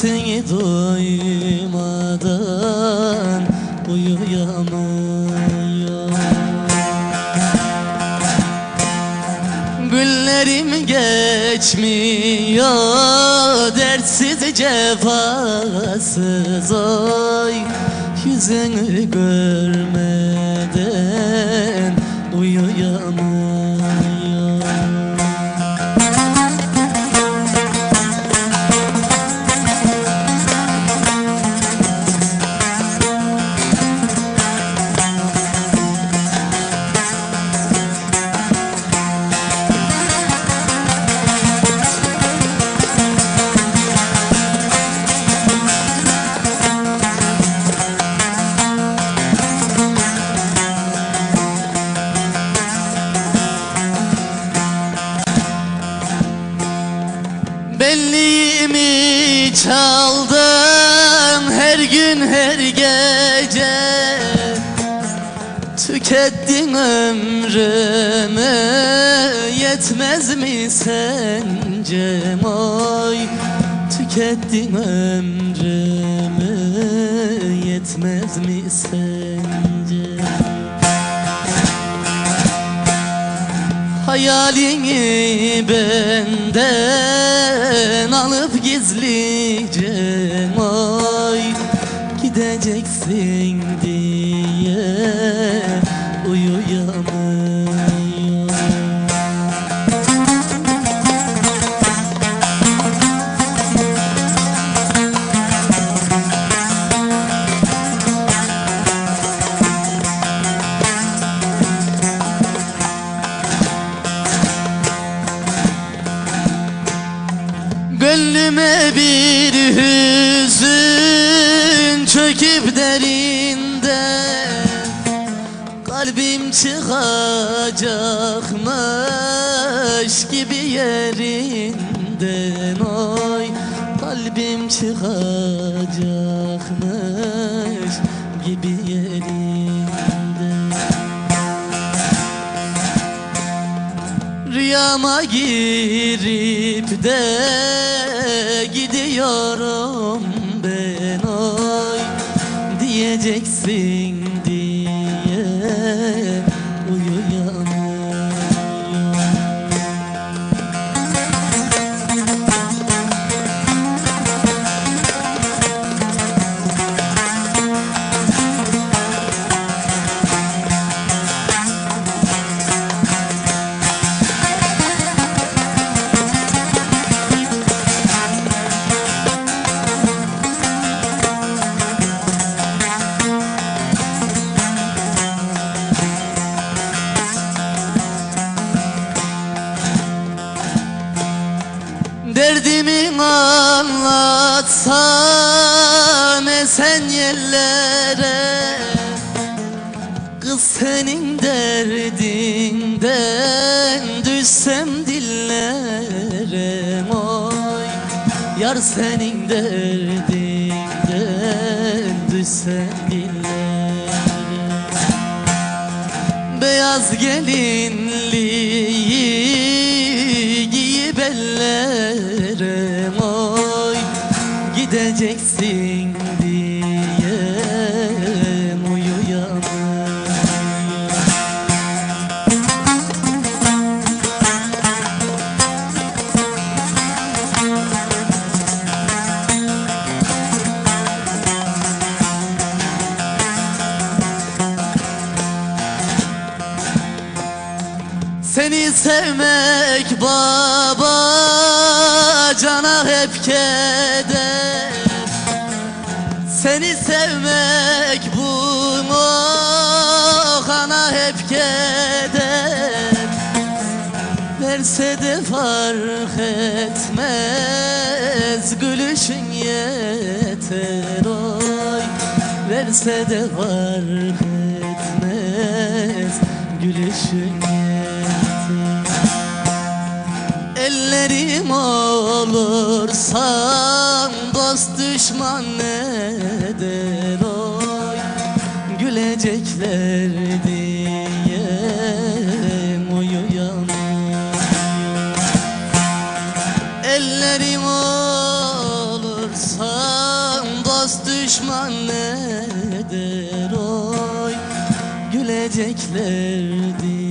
seni duymadan uyuyamıyorum. Günlerim geçmiyor dertsiz cefasız oy. Yüzünü görmeden uyuyamıyorum Tükettin ömrümü yetmez mi sence oy Tükettin ömrümü yetmez mi sence? Hayalini benden alıp gizlice oy Gideceksin diye Gönlüme bir hüzün çöküp derinde Kalbim çıkacakmış gibi yerinden oy. Kalbim çıkacakmış gibi yerinden. Rüyama girip de gidiyorum ben oy. Diyeceksin anlatsam esen yerlere? Kız senin derdinden düşsem dillere oy. Yar senin derdinden düşsem dillere Beyaz gelinliği Gideceksin diye uyuyamıyorum Seni sevmek baba cana hep keder Seni sevmek bu kana hep keder. Verse de fark etmez Gülüşün yeter. Oy Verse de fark etmez Gülüşün yeter Ellerim olursan Dost düşman neden oy Gülecekler diye uyuyamıyorum Ellerim olursa dost düşman ne der oy Güleceklerdi